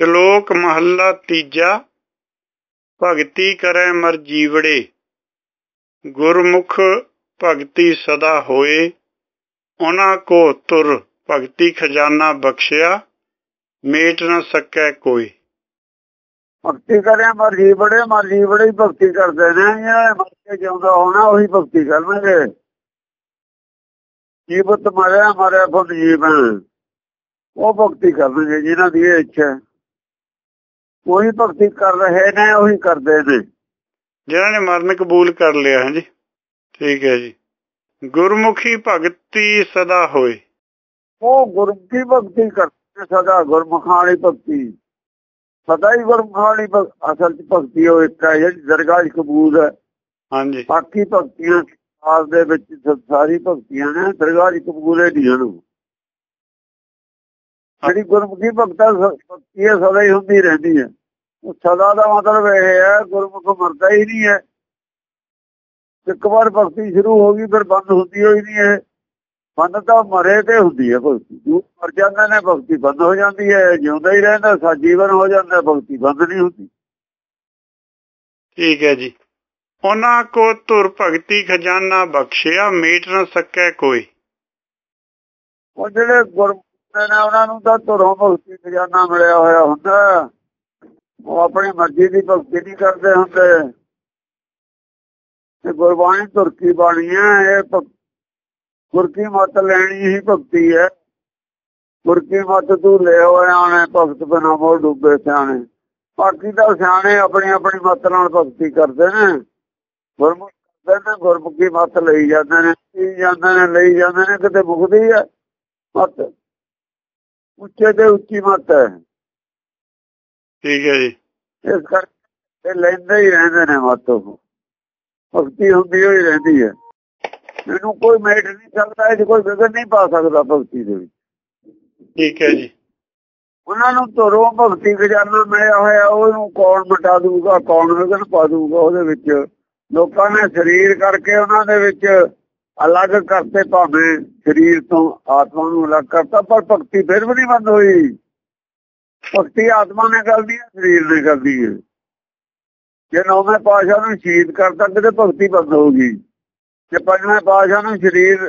ਸ਼ਲੋਕ ਮਹੱਲਾ ਤੀਜਾ, ਭਗਤੀ ਕਰੈ ਮਰ ਜੀਵੜੇ, ਗੁਰਮੁਖ ਭਗਤੀ ਸਦਾ ਹੋਏ, ਉਹਨਾਂ ਕੋ ਤੁਰ ਭਗਤੀ ਖਜ਼ਾਨਾ ਬਖਸ਼ਿਆ, ਮੇਟ ਨਾ ਸਕੈ ਕੋਈ। ਭਗਤੀ ਕਰਿਆ ਮਰਜ਼ੀ ਬੜੇ ਮਰਜ਼ੀ ਬੜੇ ਭਗਤੀ ਕਰਦੇ ਨੇ ਇਹ ਮਰ ਕੇ ਜਿਉਂਦਾ ਹੋਣਾ ਉਹੀ ਭਗਤੀ ਕਰਨਗੇ। ਜੀਵਤ ਮਰਿਆ ਮਰਿਆ ਖੁਦ ਜੀਵਨ ਉਹ ਭਗਤੀ ਕਰਨਗੇ, ਜਿਨ੍ਹਾਂ ਦੀ ਇਹ ਇੱਛਾ ਉਹੀ ਭਗਤੀ ਕਰ ਰਹੇ ਨੇ ਉਹੀ ਕਰਦੇ ਨੇ। ਜਿਨ੍ਹਾਂ ਨੇ ਮਰਨ ਕਬੂਲ ਕਰ ਲਿਆ ਹੈ ਜੀ ਠੀਕ ਹੈ ਜੀ। ਗੁਰਮੁਖੀ ਭਗਤੀ ਸਦਾ ਹੋਏ। ਉਹ ਗੁਰਮੁਖੀ ਭਗਤੀ ਕਰਦੇ ਸਦਾ ਗੁਰਮੁਖਾਂ ਵਾਲੀ ਭਗਤੀ। ਸਦਾ ਹੀ ਗੁਰਮੁਖਾਂ ਵਾਲੀ ਅਸਲ ਚ ਭਗਤੀ ਉਹ ਇੱਕ ਹੈ ਜਿਹੜੀ ਦਰਗਾਹ ਕਬੂਲ ਹੈ। ਹਾਂਜੀ। ਬਾਕੀ ਭਗਤੀਆਂ ਆਸ ਦੇ ਵਿੱਚ ਸਾਰੀ ਭਗਤੀਆਂ ਨੇ ਦਰਗਾਹ ਕਬੂਲ ਹੈ ਦੀਆਂ ਨੂੰ ਜਿਹੜੀ ਗੁਰਮੁਖੀ ਭਗਤਾਂ ਭਗਤੀ ਸਦਾ ਹੀ ਹੁੰਦੀ ਰਹਿੰਦੀ ਹੈ। ਸਦਾ ਦਾ ਮਤਲਬ ਇਹ ਹੈ ਗੁਰਮੁਖ ਮਰਦਾ ਹੀ ਨਹੀਂ ਹੈ। ਇੱਕ ਵਾਰ ਭਗਤੀ ਸ਼ੁਰੂ ਹੋ ਗਈ ਫਿਰ ਬੰਦ ਹੁੰਦੀ ਹੋਈ ਨਹੀਂ ਹੈ। ਬੰਦ ਤਾਂ ਮਰੇ ਤੇ ਹੁੰਦੀ ਹੈ ਭਗਤੀ। ਜੋ ਮਰ ਜਾਂਦਾ ਨੇ ਭਗਤੀ ਬੰਦ ਹੋ ਜਾਂਦੀ ਹੈ। ਜਿਉਂਦਾ ਹੀ ਰਹਿੰਦਾ ਸਾ ਜੀਵਨ ਹੋ ਜਾਂਦਾ ਭਗਤੀ ਬੰਦ ਨਹੀਂ ਹੁੰਦੀ। ਠੀਕ ਹੈ ਜੀ। ਉਹਨਾਂ ਕੋ ਧੁਰ ਭਗਤੀ ਖਜ਼ਾਨਾ ਬਖਸ਼ਿਆ ਮੇਟ ਨਾ ਸਕੈ ਕੋਈ। ਉਹ ਜਿਹੜੇ ਗੁਰਮੁਖ ਨੇ ਉਹਨਾਂ ਨੂੰ ਤਾਂ ਧੁਰੋਂ ਭਗਤੀ ਖਜ਼ਾਨਾ ਮਿਲਿਆ ਹੋਇਆ ਹੁੰਦਾ। ਉਹ ਆਪਣੀ ਮਰਜ਼ੀ ਦੀ ਭਗਤੀ ਨਹੀਂ ਕਰਦੇ ਹੁੰਦੇ ਤੇ। ਗੁਰਬਾਣੀ ਤੁਰਕੀ ਬਾਣੀ ਹੈ, ਇਹ ਗੁਰਕੀ ਮਤ ਲੈਣੀ ਹੀ ਭਗਤੀ ਹੈ। ਗੁਰਕੀ ਮਤ ਤੂੰ ਲੈ ਹੋਇਆ ਨੇ ਭਗਤ ਬਿਨਾ ਮੋੜ ਡੁੱਬੇ ਸਿਆਣੇ। ਬਾਕੀ ਤਾਂ ਸਿਆਣੇ ਆਪਣੀ ਆਪਣੀ ਮਤ ਨਾਲ ਭਗਤੀ ਕਰਦੇ ਨੇ। ਗੁਰਮੁਖ ਕਰਦੇ ਨੇ, ਗੁਰਮੁਖੀ ਮਤ ਲਈ ਜਾਂਦੇ ਨੇ, ਲਈ ਜਾਂਦੇ ਨੇ, ਲਈ ਜਾਂਦੇ ਨੇ, ਕਿਤੇ ਮੁਕਦੀ ਹੈ ਮਤ। ਉੱਚੇ ਤੇ ਉੱਚੀ ਮਤ ਹੈ। ਠੀਕ ਹੈ ਜੀ। ਇਸ ਕਰਕੇ ਲੈਂਦੇ ਹੀ ਰਹਿੰਦੇ ਨੇ ਮਤ ਭਗਤੀ ਹੁੰਦੀ ਹੋਈ ਰਹਿੰਦੀ ਹੈ। ਮੈਨੂੰ ਕੋਈ ਮੇਟ ਨਹੀਂ ਸਕਦਾ ਇਹ ਕੋਈ ਵਿਗੜ ਨਹੀਂ ਪਾ ਸਕਦਾ ਭਗਤੀ ਦੇ ਵਿੱਚ। ਠੀਕ ਹੈ ਜੀ। ਉਹਨਾਂ ਨੂੰ ਧਰੋਂ ਭਗਤੀ ਖਜ਼ਾਨਾ ਮਿਲਿਆ ਹੋਇਆ ਉਹਨੂੰ ਕੌਣ ਮਟਾ ਦੂਗਾ ਕੌਣ ਵਿਗੜ ਪਾ ਦੂਗਾ ਉਹਦੇ ਵਿੱਚ। ਲੋਕਾਂ ਨੇ ਸਰੀਰ ਕਰਕੇ ਉਹਨਾਂ ਦੇ ਵਿੱਚ ਅਲੱਗ ਕਰਤੇ ਭਾਵੇਂ ਸਰੀਰ ਤੋਂ ਆਤਮਾ ਨੂੰ ਅਲੱਗ ਕਰਤਾ ਪਰ ਭਗਤੀ ਫਿਰ ਵੀ ਨਹੀਂ ਬੰਦ ਹੋਈ। ਭਗਤੀ ਆਤਮਾ ਨੇ ਕਰਦੀ ਹੈ ਸਰੀਰ ਨੇ ਕਰਦੀ ਹੈ। ਜੇ ਨੌਵੇਂ ਪਾਸ਼ਾ ਨੂੰ ਸ਼ਹੀਦ ਕਰਤਾ ਕਿਤੇ ਭਗਤੀ ਬੰਦ ਹੋ ਗਈ ਜੇ ਪੰਜਵੇਂ ਪਾਸ਼ਾ ਨੂੰ ਸਰੀਰ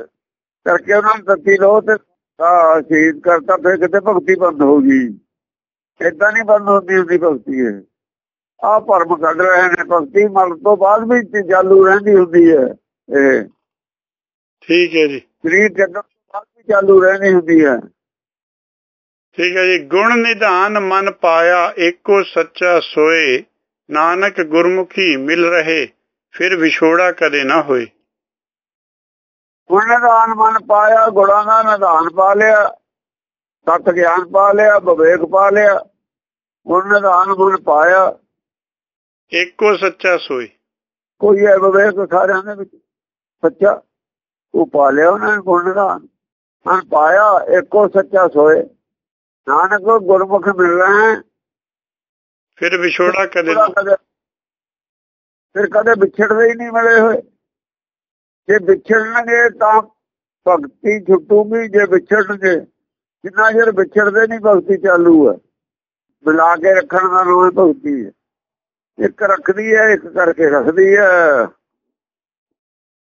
ਕਰਕੇ ਉਹਨਾਂ ਨੂੰ ਤੱਤੀ ਲੋ ਤੇ ਸ਼ਹੀਦ ਕਰਤਾ ਫਿਰ ਕਿਤੇ ਭਗਤੀ ਬੰਦ ਹੋ ਗਈ ਇਦਾਂ ਨਹੀਂ ਬੰਦ ਹੁੰਦੀ ਹੁੰਦੀ ਭਗਤੀ ਹੈ ਆ ਭਰਮ ਕੱਢ ਰਹੇ ਨੇ ਭਗਤੀ ਮਰਨ ਤੋਂ ਬਾਅਦ ਵੀ ਚਾਲੂ ਰਹਿੰਦੀ ਹੁੰਦੀ ਹੈ ਇਹ। ਠੀਕ ਹੈ ਜੀ। ਸਰੀਰ ਚੱਲਣ ਤੋਂ ਬਾਅਦ ਵੀ ਚਾਲੂ ਰਹਿਣੀ ਹੁੰਦੀ ਹੈ। ਠੀਕ ਹੈ ਜੀ ਗੁਣ ਨਿਧਾਨ ਮਨ ਪਾਇਆ ਏਕੋ ਸੱਚਾ ਸੋਏ ਨਾਨਕ ਗੁਰਮੁਖੀ ਮਿਲ ਰਹੇ ਫਿਰ ਵਿਛੋੜਾ ਕਦੇ ਨਾ ਹੋਏ। ਗੁਣ ਨਿਧਾਨ ਮਨ ਪਾਇਆ ਗੁਣਾਂ ਦਾ ਨਿਧਾਨ ਪਾ ਲਿਆ ਸਤ ਗਿਆਨ ਪਾ ਲਿਆ ਵਿਵੇਕ ਪਾ ਲਿਆ ਗੁਣ ਨਿਧਾਨ ਮਨ ਪਾਇਆ। ਏਕੋ ਸੱਚਾ ਸੋਏ। ਕੋਈ ਹੈ ਵਿਵੇਕ ਸਾਰਿਆਂ ਦੇ ਵਿੱਚ? ਸੱਚਾ? ਉਹ ਪਾ ਲਿਆ ਉਹਨਾਂ ਨੇ ਗੁਣ ਨਿਧਾਨ। ਮਨ ਪਾਇਆ ਏਕੋ ਸੱਚਾ ਸੋਏ। ਨਾਨਕ ਗੁਰਮੁਖ ਮਿਲ ਰਹੇ ਫਿਰ ਵਿਛੋੜਾ ਕਦੇ ਫਿਰ ਕਦੇ ਵਿਛੜਦੇ ਹੀ ਨਹੀਂ ਮਿਲੇ ਹੋਏ। ਜੇ ਵਿਛੜਨਗੇ ਤਾਂ ਭਗਤੀ ਛੁੱਟੂਗੀ ਜੇ ਵਿਛੜਨਗੇ ਜਿੰਨਾ ਚਿਰ ਵਿਛੜਦੇ ਨਹੀਂ ਭਗਤੀ ਚਾਲੂ ਹੈ। ਮਿਲਾ ਕੇ ਰੱਖਣ ਦਾ ਨਾਮ ਭਗਤੀ ਹੈ। ਇੱਕ ਰੱਖਦੀ ਹੈ ਇੱਕ ਕਰਕੇ ਰੱਖਦੀ ਹੈ।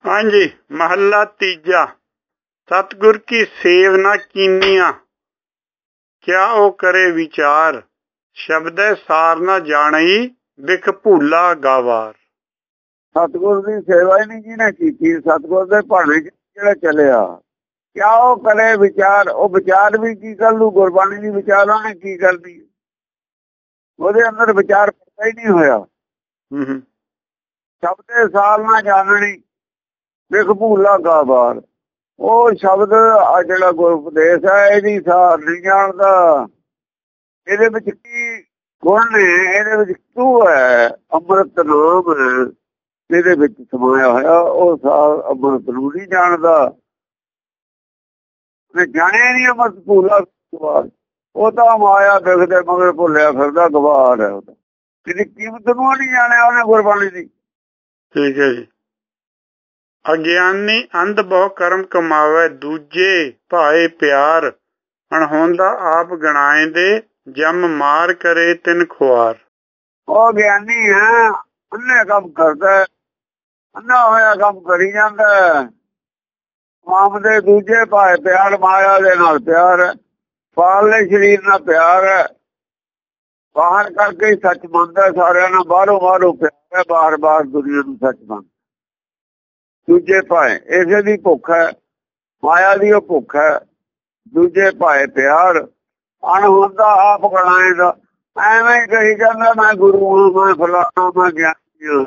ਹਾਂਜੀ ਮਹੱਲਾ ਤੀਜਾ। ਸਤਗੁਰ ਕੀ ਸੇਵ ਨਾ ਕੀਨੀਆਂ। ਕਿਆ ਉਹ ਕਰੇ ਵਿਚਾਰ? ਸ਼ਬਦੈ ਸਾਰ ਨਾ ਜਾਣਈ ਵਿਖ ਭੂਲਾ ਗਾਵਾਰ। ਸਤਗੁਰ ਦੀ ਸੇਵਾ ਹੀ ਨਹੀਂ ਜਿਹਨੇ ਕੀਤੀ ਸਤਗੁਰ ਦੇ ਭਾਣੇ ਜਿਹੜਾ ਚੱਲਿਆ ਕਿਆ ਉਹ ਕਰੇ ਵਿਚਾਰ? ਉਹ ਵਿਚਾਰ ਵੀ ਕੀ ਕਰ ਲੂ? ਗੁਰਬਾਣੀ ਦੀ ਵਿਚਾਰਾਂ ਨੇ ਕੀ ਕਰਦੀ ਉਹਦੇ ਅੰਦਰ ਵਿਚਾਰ ਪਤਾ ਹੀ ਨਹੀਂ ਹੋਇਆ। ਹੂੰ ਸ਼ਬਦੇ ਸਾਲ ਨਾ ਜਾਣਣੀ ਵਿਖ ਭੂਲਾ ਗਾਵਾਰ। ਉਹ ਸ਼ਬਦ ਆ ਜਿਹੜਾ ਗੁਰ ਹੈ ਇਹਦੀ ਸਾਰ ਨਹੀਂ ਜਾਣਦਾ। ਇਹਦੇ ਵਿੱਚ ਕੀ ਗੁਣ ਨੇ? ਇਹਦੇ ਵਿੱਚ ਤੂੰ ਹੈ? ਅੰਮ੍ਰਿਤ ਨਾਮ ਇਹਦੇ ਵਿੱਚ ਸਮਾਇਆ ਹੋਇਆ, ਉਹ ਸਾਰ ਅੰਮ੍ਰਿਤ ਨੂੰ ਨਹੀਂ ਜਾਣਦਾ। ਤੇ ਜਾਣਿਆ ਨਹੀਂ ਅੰਮ੍ਰਿਤ ਭੂਲਾ ਗਵਾਰ ਉਹ ਤਾਂ ਮਾਇਆ ਦੇਖਦੇ ਮਗਰ ਭੁੱਲਿਆ ਫਿਰਦਾ, ਗਵਾਰ ਹੈ ਉਹ ਇਹਦੀ ਕੀਮਤ ਨੂੰ ਨਹੀਂ ਜਾਣਿਆ ਉਹਨੇ ਗੁਰਬਾਣੀ ਦੀ। ਠੀਕ ਹੈ ਜੀ। ਅਗਿਆਨੀ ਅੰਧ ਬਹੁ ਕਰਮ ਕਮਾਵੇ, ਦੂਜੇ ਭਾਏ ਪਿਆਰ। ਅਣਹੋਂਦਾ ਆਪ ਗਣਾਏ ਜਮ ਮਾਰ ਕਰੇ ਤਿਨ ਖੁਆਰ। ਉਹ ਗਿਆਨੀ ਹੈ, ਉਹਨੇ ਕੰਮ ਕਰਦਾ ਅੰਨਾ ਹੋਇਆ ਕੰਮ ਕਰੀ ਜਾਂਦਾ ਮਾਮ ਦੇ ਦੂਜੇ ਭਾਏ ਪਿਆਰ, ਮਾਇਆ ਦੇ ਨਾਲ ਪਿਆਰ ਹੈ। ਪਾਲਨੇ ਸ਼ਰੀਰ ਨਾਲ ਪਿਆਰ ਹੈ। ਬਾਹਰ ਕਰਕੇ ਸੱਚ ਮੰਨਦਾ ਸਾਰਿਆਂ ਨਾਲ ਬਾਹਰੋਂ ਬਾਹਰੋਂ ਪਿਆਰ ਹੈ, ਬਾਰ-ਬਾਰ ਦੁਨੀਆ ਨੂੰ ਸੱਚ ਮੰਨਦਾ ਦੂਜੇ ਭਾਏ ਇਸੇ ਦੀ ਭੁੱਖ ਹੈ, ਮਾਇਆ ਦੀ ਉਹ ਭੁੱਖ ਹੈ। ਦੂਜੇ ਭਾਏ ਪਿਆਰ, ਅਣ ਹੁੰਦਾ ਆਪ ਗਣਾਏਗਾ ਐਵੇਂ ਕਹੀ ਜਾਂਦਾ, ਮੈਂ ਗੁਰੂ ਹਾਂ, ਮੈਂ ਫਲਾਣਾ, ਮੈਂ ਗਿਆਨੀ ਹਾਂ।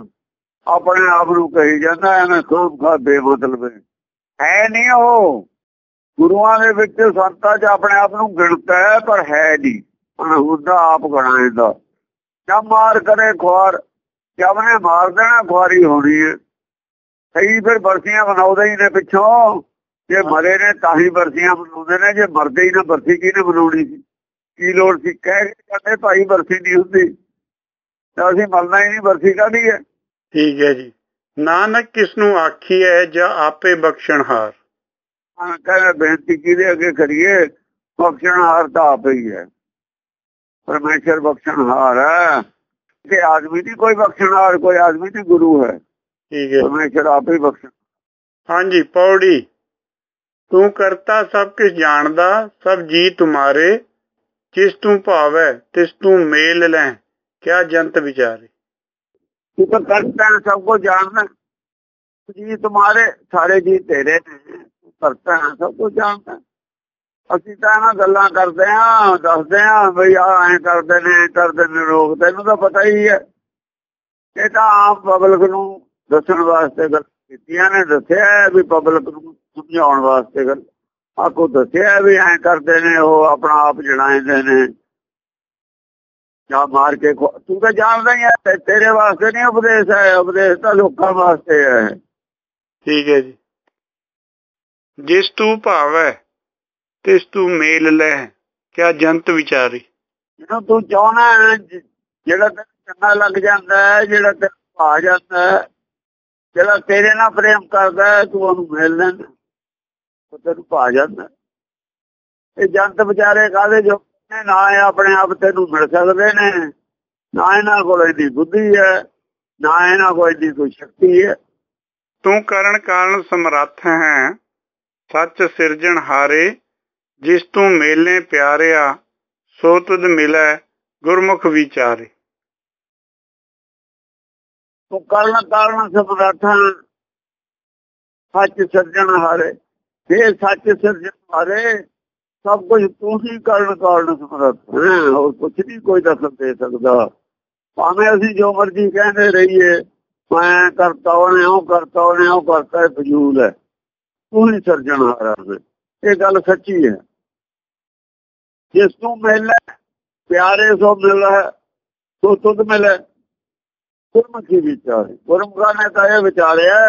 ਆਪਣੇ ਆਪ ਨੂੰ ਕਹੀ ਜਾਂਦਾ, ਐਵੇਂ ਖੂਬ ਖਾ ਬੇਮਤਲਬ ਹੈ। ਨਹੀਂ ਉਹ। ਗੁਰੂਆਂ ਦੇ ਵਿੱਚ ਸੰਤਾਂ 'ਚ ਆਪਣੇ ਆਪ ਨੂੰ ਗਿਣਤਾ ਹੈ, ਪਰ ਹੈ ਨਹੀਂ ਅਣਹੁੰਦਾ ਆਪ ਗਣਾਏਗਾ ਜਦ ਮਾਰ ਕਰੇ ਖੁਆਰ ਜਦ ਨੇ ਮਾਰ ਦੇਣਾ, ਖੁਆਰੀ ਹੋਣੀ ਹੈ। ਸਹੀ ਫਿਰ ਬਰਸੀਆਂ ਬਣਾਉਂਦੇ ਹੀ ਨੇ ਪਿੱਛੋਂ। ਜੇ ਮਰੇ ਨੇ ਤਾਂ ਹੀ ਬਰਸੀਆਂ ਬਣਾਉਂਦੇ ਨੇ ਜੇ ਮਰਦੇ ਹੀ ਨਾ ਬਰਸੀ ਕਿਹਨੇ ਬਣਾਉਣੀ ਸੀ? ਕੀ ਲੋੜ ਸੀ? ਕਹਿ ਕੇ ਕਹਿੰਦੇ ਭਾਈ ਬਰਸੀ ਨਹੀਂ ਹੁੰਦੀ। ਤਾਂ ਅਸੀਂ ਮਰਨਾ ਹੀ ਨਹੀਂ ਬਰਸੀ ਕਾਦੀ ਹੈ? ਠੀਕ ਹੈ ਜੀ। ਨਾਨਕ ਕਿਸ ਨੂੰ ਆਖੀ ਹੈ ਜਾਂ ਆਪੇ ਬਖਸ਼ਣਹਾਰ ਕਹਿੰਦਾ ਬੇਨਤੀ ਕਿਹਦੇ ਅੱਗੇ ਕਰੀਏ? ਬਖਸ਼ਣਹਾਰ ਤਾਂ ਆਪੇ ਹੀ ਹੈ। ਪਰਮੇਸ਼ਰ ਬਖਸ਼ਣਹਾਰ ਹੈ। ਕਿ ਆਦਮੀ ਦੀ ਕੋਈ ਬਖਸ਼ਣਹਾਰ ਕੋਈ ਆਦਮੀ ਦੀ ਗੁਰੂ ਹੈ। ਠੀਕ ਹੈ। ਪਰਮੇਸ਼ਰ ਆਪੇ ਹੀ ਬਖਸ਼ਣ ਹਾਂਜੀ ਪੌੜੀ। ਤੂੰ ਕਰਤਾ ਸਭ ਕੁਝ ਜਾਣਦਾ ਸਭ ਜੀ ਤੁਮਾਰੇ ਜਿਸ ਤੂੰ ਭਾਵੈ ਤਿਸ ਤੂੰ ਮੇਲ ਲੈ। ਕਿਆ ਜੰਤ ਵਿਚਾਰੇ। ਤੂੰ ਤਾਂ ਕਰਤਾ ਸਭ ਕੁਝ ਜਾਣਦਾ। ਜੀ ਤੁਮਾਰੇ ਸਾਰੇ ਜੀ ਤੇਰੇ ਨੇ। ਕਰਤਾ ਸਭ ਕੁਝ ਜਾਣਦਾ। ਅਸੀਂ ਤਾਂ ਇਹਨਾਂ ਗੱਲਾਂ ਕਰਦੇ ਆਂ ਦੱਸਦੇ ਆਂ ਬਈ ਆ ਐ ਕਰਦੇ ਨੇ ਕਰਦੇ ਨੇ ਲੋਕ ਤੈਨੂੰ ਤਾਂ ਪਤਾ ਹੀ ਹੈ। ਇਹ ਤਾਂ ਆਮ ਪਬਲਿਕ ਨੂੰ ਦੱਸਣ ਵਾਸਤੇ ਗੱਲ ਕੀਤੀਆਂ ਨੇ ਦੱਸਿਆ ਵੀ ਪਬਲਿਕ ਨੂੰ ਸਮਝਾਉਣ ਵਾਸਤੇ ਗੱਲ। ਆਕੋ ਦੱਸਿਆ ਵੀ ਐ ਕਰਦੇ ਨੇ ਉਹ ਆਪਣਾ ਆਪ ਜਣਾਉਂਦੇ ਨੇ। ਜਾਂ ਮਾਰ ਕੇ ਤੂੰ ਤਾਂ ਜਾਣਦਾ ਹੀ ਹੈ ਤੇਰੇ ਵਾਸਤੇ ਨਹੀਂ ਉਪਦੇਸ਼ ਹੈ ਉਪਦੇਸ਼ ਤਾਂ ਲੋਕਾਂ ਵਾਸਤੇ ਹੈ। ਠੀਕ ਹੈ ਜੀ। ਜਿਸ ਤੂੰ ਭਾਵੈ ਤਿਸ ਤੂੰ ਮੇਲ ਲੈ ਕਿਆ ਜੰਤ ਵਿਚਾਰੀ। ਜਦੋਂ ਤੂੰ ਚਾਹਣਾ ਜਿਹੜਾ ਤੈਨੂੰ ਚੰਗਾ ਲੱਗ ਜਾਂਦਾ ਹੈ ਜਿਹੜਾ ਤੈਨੂੰ ਭਾ ਜਾਂਦਾ ਹੈ ਜਿਹੜਾ ਤੇਰੇ ਨਾਲ ਪ੍ਰੇਮ ਕਰਦਾ ਤੂੰ ਉਹਨੂੰ ਮਿਲ ਲੈਂਦਾ ਉਹ ਤੈਨੂੰ ਭਾ ਜਾਂਦਾ ਇਹ ਜੰਤ ਵਿਚਾਰੇ ਕਾਦੇ ਜੋ? ਨਾ ਆਪਣੇ ਆਪ ਤੈਨੂੰ ਮਿਲ ਸਕਦੇ ਨੇ, ਨਾ ਇਹਨਾਂ ਕੋਲ ਇਹਦੀ ਬੁੱਧੀ ਹੈ, ਨਾ ਇਹਨਾਂ ਕੋਲ ਇਹਦੀ ਕੋਈ ਸ਼ਕਤੀ ਹੈ। ਤੂੰ ਕਰਨ ਕਾਰਨ ਸਮਰੱਥ ਹੈ। ਸੱਚ ਸਿਰਜਣ ਹਾਰੇ, ਜਿਸ ਤੂੰ ਮੇਲੇ ਪਿਆਰਿਆ, ਸੋ ਤੁਧ ਮਿਲੈ ਗੁਰਮੁਖ ਵਿਚਾਰੇ। ਤੂੰ ਕਰਨ ਕਾਰਨ ਸਮਰੱਥ ਸੱਚ ਸਿਰਜਣ ਹਾਰੇ ਇਹ ਸੱਚ ਸਿਰਜਣ ਹਾਰੇ ਸਭ ਕੁਝ ਤੂੰ ਹੀ ਕਰਨ ਕਾਰਨ ਸਮਰੱਥ ਹੈ ਹੋਰ ਕੁਝ ਨਹੀਂ ਕੋਈ ਦੱਸ ਦੇ ਸਕਦਾ ਭਾਵੇਂ ਅਸੀਂ ਜੋ ਮਰਜ਼ੀ ਕਹਿੰਦੇ ਰਹੀਏ ਮੈਂ ਕਰਤਾ ਉਹਨੇ ਉਹ ਕਰਤਾ ਉਹਨੇ ਉਹ ਕਰਤਾ ਇਹ ਫਜ਼ੂਲ ਹੈ ਤੂੰ ਹੀ ਸਿਰਜਣ ਹਾਰਾ ਇਹ ਗੱਲ ਸੱਚੀ ਹੈ ਜਿਸ ਨੂੰ ਮਿਲੇ ਪਿਆਰੇ ਸੋ ਮਿਲਦਾ ਸੋ ਤੁਧ ਮਿਲੇ ਗੁਰਮੁਖੀ ਵਿਚਾਰੇ ਗੁਰਮੁਖਾਂ ਨੇ ਤਾਂ ਇਹ ਵਿਚਾਰਿਆ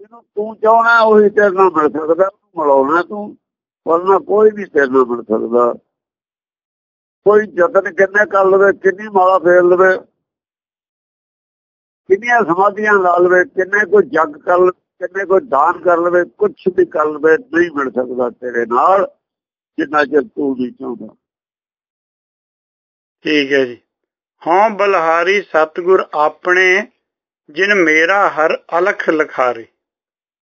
ਇਹਨੂੰ ਤੂੰ ਚਾਹਣਾ ਉਹੀ ਤੇਰੇ ਨਾਲ ਮਿਲ ਸਕਦਾ ਮਿਲਾਉਣਾ ਤੂੰ ਵਰਨਾ ਕੋਈ ਵੀ ਤੇਰੇ ਨਾਲ ਮਿਲ ਸਕਦਾ। ਕੋਈ ਯਤਨ ਕਿੰਨੇ ਕਰ ਲਵੇ, ਕਿੰਨੀ ਮਾਲਾ ਫੇਰ ਲਵੇ, ਕਿੰਨੀਆਂ ਸਮਾਧੀਆਂ ਲਾ ਲਵੇ, ਕਿੰਨੇ ਕੋਈ ਜੱਗ ਕਰ ਲਵੇ, ਕਿੰਨੇ ਕੋਈ ਦਾਨ ਕਰ ਲਵੇ ਕੁਝ ਵੀ ਕਰ ਲਵੇ, ਨਹੀਂ ਮਿਲ ਸਕਦਾ ਤੇਰੇ ਨਾਲ, ਜਿੰਨਾ ਚਿਰ ਤੂੰ ਨਹੀਂ ਚਾਹੁੰਦਾ। ਠੀਕ ਹੈ ਜੀ। ਹਾਂ ਬਲਹਾਰੀ ਸਤਗੁਰ ਆਪਣੇ, ਜਿਨ ਮੇਰਾ ਹਰ ਅਲਖ ਲਖਾਰੇ।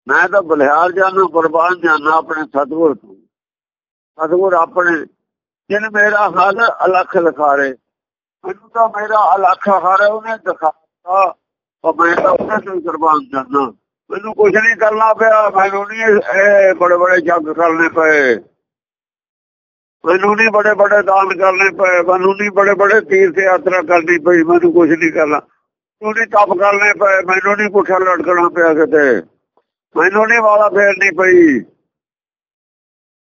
ਮੈਂ ਤਾਂ ਬਲਿਹਾਰ ਜਾਣਾ ਕੁਰਬਾਨ ਜਾਣਾ ਆਪਣੇ ਸਤਗੁਰ ਤੋਂ। ਸਤਗੁਰ ਆਪਣੇ, ਜਿਨ ਮੇਰਾ ਹਰ ਅਲਖ ਲਖਾਰੇ। ਮੈਨੂੰ ਤਾਂ ਮੇਰਾ ਅਲਖ ਹਰ ਉਹਨੇ ਦਿਖਾਤਾ ਉਹ ਮੈਂ ਤਾਂ ਉਹਨੇ ਤੋਂ ਕੁਰਬਾਨ ਜਾਣਾ ਮੈਨੂੰ ਕੁਝ ਨਹੀਂ ਕਰਨਾ ਪਿਆ, ਮੈਨੂੰ ਨਹੀਂ ਇਹ ਬੜੇ ਬੜੇ ਜੱਗ ਕਰਨੇ ਪਏ। ਮੈਨੂੰ ਨਹੀਂ ਬੜੇ ਬੜੇ ਦਾਨ ਕਰਨੇ ਪਏ, ਮੈਨੂੰ ਨਹੀਂ ਬੜੇ ਬੜੇ ਤੀਰਥ ਯਾਤਰਾ ਕਰਨੀ ਪਈ, ਮੈਨੂੰ ਕੁਝ ਨਹੀਂ ਕਰਨਾ। ਤੂੰ ਨਹੀਂ ਤਪ ਕਰਨੇ ਪਏ, ਮੈਨੂੰ ਨਹੀਂ ਪੁੱਠਾ ਲਟਕਣਾ ਪਿਆ ਕਿਤੇ। ਮੈਨੂੰ ਨਹੀਂ ਵਾਲਾ ਫੇਰਨੀ ਪਈ।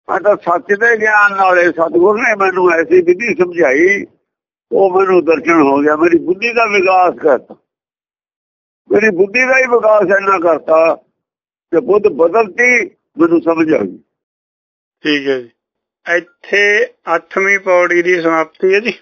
ਮੈਂ ਤਾਂ ਸੱਚ ਦੇ ਗਿਆਨ ਨਾਲੇ ਸਤਿਗੁਰ ਨੇ ਮੈਨੂੰ ਐਸੀ ਵਿਧੀ ਸਮਝਾਈ, ਉਹ ਮੈਨੂੰ ਦਰਸ਼ਨ ਹੋ ਗਿਆ। ਮੇਰੀ ਬੁੱਧੀ ਦਾ ਵਿਕਾਸ ਕਰਤਾ। ਮੇਰੀ ਬੁੱਧੀ ਦਾ ਹੀ ਵਿਕਾਸ ਇੰਨਾ ਕਰਤਾ ਕਿ ਬੁੱਧ ਬਦਲਤੀ ਮੈਨੂੰ ਸਮਝ ਆ ਗਈ। ਠੀਕ ਹੈ ਜੀ। ਇੱਥੇ 8ਵੀਂ ਪੌੜੀ ਦੀ ਸਮਾਪਤੀ ਹੈ ਜੀ।